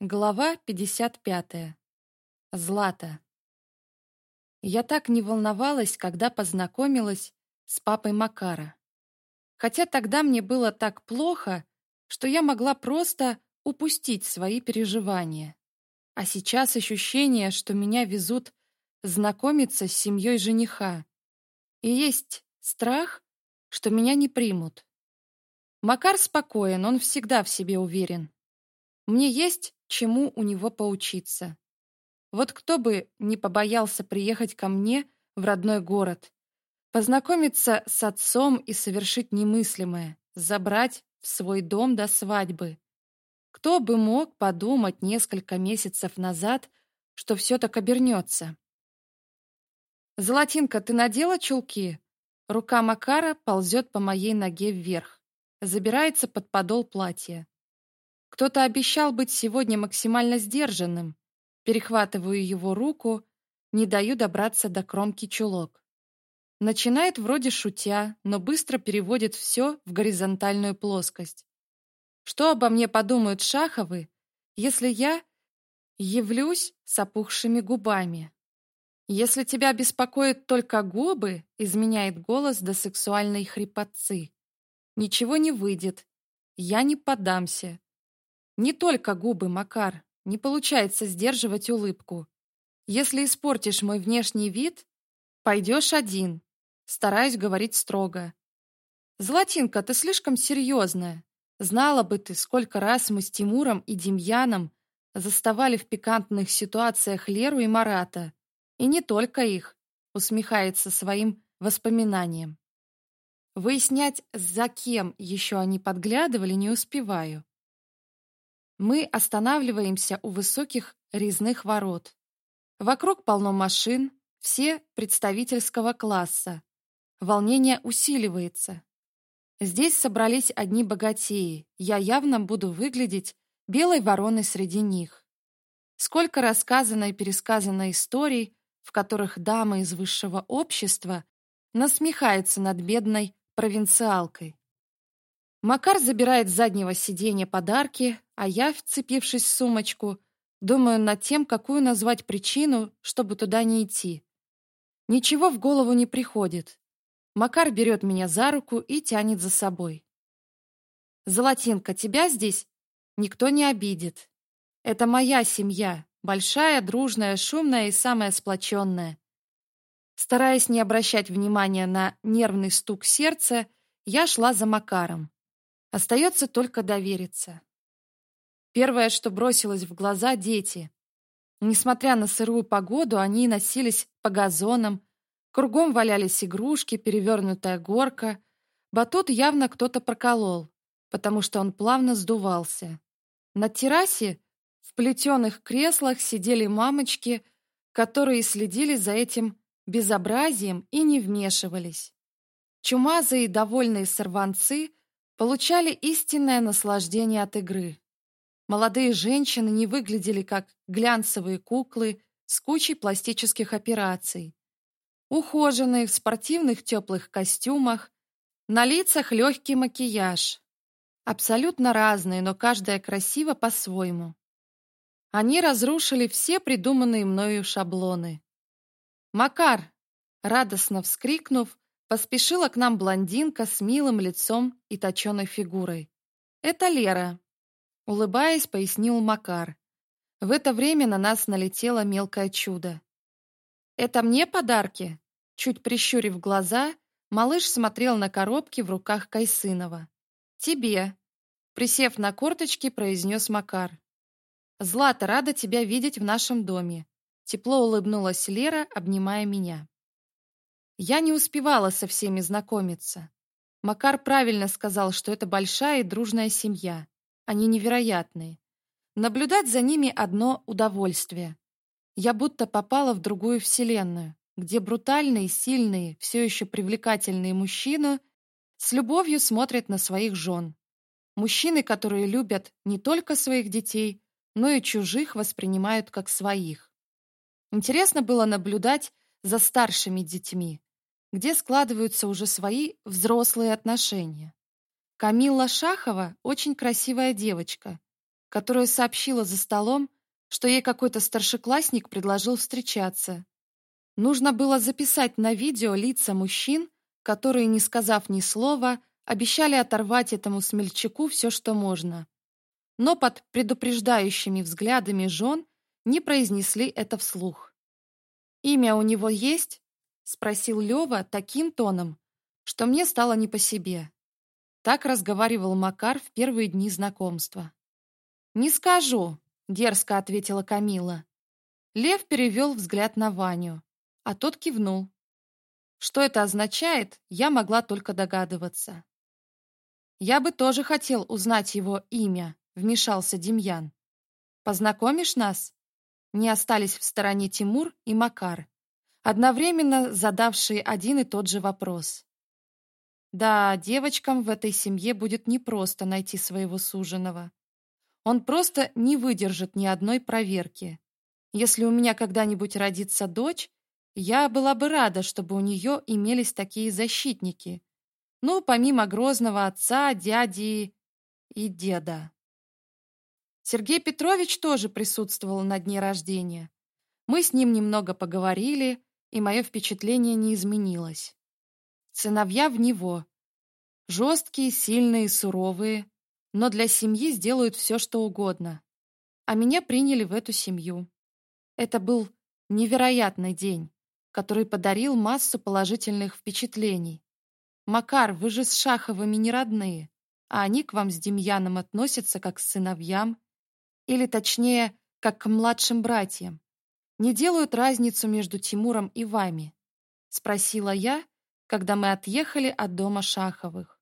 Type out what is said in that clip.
Глава 55. Злата. Я так не волновалась, когда познакомилась с папой Макара. Хотя тогда мне было так плохо, что я могла просто упустить свои переживания. А сейчас ощущение, что меня везут знакомиться с семьей жениха. И есть страх, что меня не примут. Макар спокоен, он всегда в себе уверен. Мне есть чему у него поучиться. Вот кто бы не побоялся приехать ко мне в родной город, познакомиться с отцом и совершить немыслимое, забрать в свой дом до свадьбы. Кто бы мог подумать несколько месяцев назад, что все так обернется? «Золотинка, ты надела чулки?» Рука Макара ползет по моей ноге вверх, забирается под подол платья. Кто-то обещал быть сегодня максимально сдержанным. Перехватываю его руку, не даю добраться до кромки чулок. Начинает вроде шутя, но быстро переводит все в горизонтальную плоскость. Что обо мне подумают Шаховы, если я явлюсь с опухшими губами? Если тебя беспокоят только губы, изменяет голос до сексуальной хрипотцы. Ничего не выйдет. Я не подамся. Не только губы, Макар. Не получается сдерживать улыбку. Если испортишь мой внешний вид, пойдешь один. Стараюсь говорить строго. Златинка, ты слишком серьезная. Знала бы ты, сколько раз мы с Тимуром и Демьяном заставали в пикантных ситуациях Леру и Марата. И не только их, усмехается своим воспоминаниям. Выяснять, за кем еще они подглядывали, не успеваю. Мы останавливаемся у высоких резных ворот. Вокруг полно машин, все представительского класса. Волнение усиливается. Здесь собрались одни богатеи. Я явно буду выглядеть белой вороной среди них. Сколько рассказано и пересказано историй, в которых дама из высшего общества насмехается над бедной провинциалкой. Макар забирает с заднего сиденья подарки, а я, вцепившись в сумочку, думаю над тем, какую назвать причину, чтобы туда не идти. Ничего в голову не приходит. Макар берет меня за руку и тянет за собой. «Золотинка, тебя здесь никто не обидит. Это моя семья, большая, дружная, шумная и самая сплоченная. Стараясь не обращать внимания на нервный стук сердца, я шла за Макаром. Остается только довериться. Первое, что бросилось в глаза — дети. Несмотря на сырую погоду, они носились по газонам, кругом валялись игрушки, перевернутая горка. Батут явно кто-то проколол, потому что он плавно сдувался. На террасе в плетеных креслах сидели мамочки, которые следили за этим безобразием и не вмешивались. Чумазые довольные сорванцы получали истинное наслаждение от игры. Молодые женщины не выглядели как глянцевые куклы с кучей пластических операций. Ухоженные в спортивных теплых костюмах, на лицах легкий макияж. Абсолютно разные, но каждая красиво по-своему. Они разрушили все придуманные мною шаблоны. «Макар!» — радостно вскрикнув, поспешила к нам блондинка с милым лицом и точеной фигурой. «Это Лера, улыбаясь, пояснил Макар. В это время на нас налетело мелкое чудо. «Это мне подарки?» Чуть прищурив глаза, малыш смотрел на коробки в руках Кайсынова. «Тебе!» Присев на корточки, произнес Макар. «Злата, рада тебя видеть в нашем доме!» Тепло улыбнулась Лера, обнимая меня. Я не успевала со всеми знакомиться. Макар правильно сказал, что это большая и дружная семья. Они невероятные. Наблюдать за ними одно удовольствие. Я будто попала в другую вселенную, где брутальные, сильные, все еще привлекательные мужчины с любовью смотрят на своих жен. Мужчины, которые любят не только своих детей, но и чужих воспринимают как своих. Интересно было наблюдать за старшими детьми, где складываются уже свои взрослые отношения. Камилла Шахова очень красивая девочка, которая сообщила за столом, что ей какой-то старшеклассник предложил встречаться. Нужно было записать на видео лица мужчин, которые, не сказав ни слова, обещали оторвать этому смельчаку все, что можно. Но под предупреждающими взглядами жен не произнесли это вслух. «Имя у него есть?» — спросил Лева таким тоном, что мне стало не по себе. Так разговаривал Макар в первые дни знакомства. «Не скажу», — дерзко ответила Камила. Лев перевел взгляд на Ваню, а тот кивнул. Что это означает, я могла только догадываться. «Я бы тоже хотел узнать его имя», — вмешался Демьян. «Познакомишь нас?» Не остались в стороне Тимур и Макар, одновременно задавшие один и тот же вопрос. Да, девочкам в этой семье будет непросто найти своего суженого. Он просто не выдержит ни одной проверки. Если у меня когда-нибудь родится дочь, я была бы рада, чтобы у нее имелись такие защитники. Ну, помимо грозного отца, дяди и деда. Сергей Петрович тоже присутствовал на дне рождения. Мы с ним немного поговорили, и мое впечатление не изменилось. Сыновья в него. Жесткие, сильные, суровые, но для семьи сделают все, что угодно. А меня приняли в эту семью. Это был невероятный день, который подарил массу положительных впечатлений. «Макар, вы же с Шаховыми не родные, а они к вам с Демьяном относятся как к сыновьям, или точнее, как к младшим братьям. Не делают разницу между Тимуром и вами?» — спросила я, — когда мы отъехали от дома Шаховых.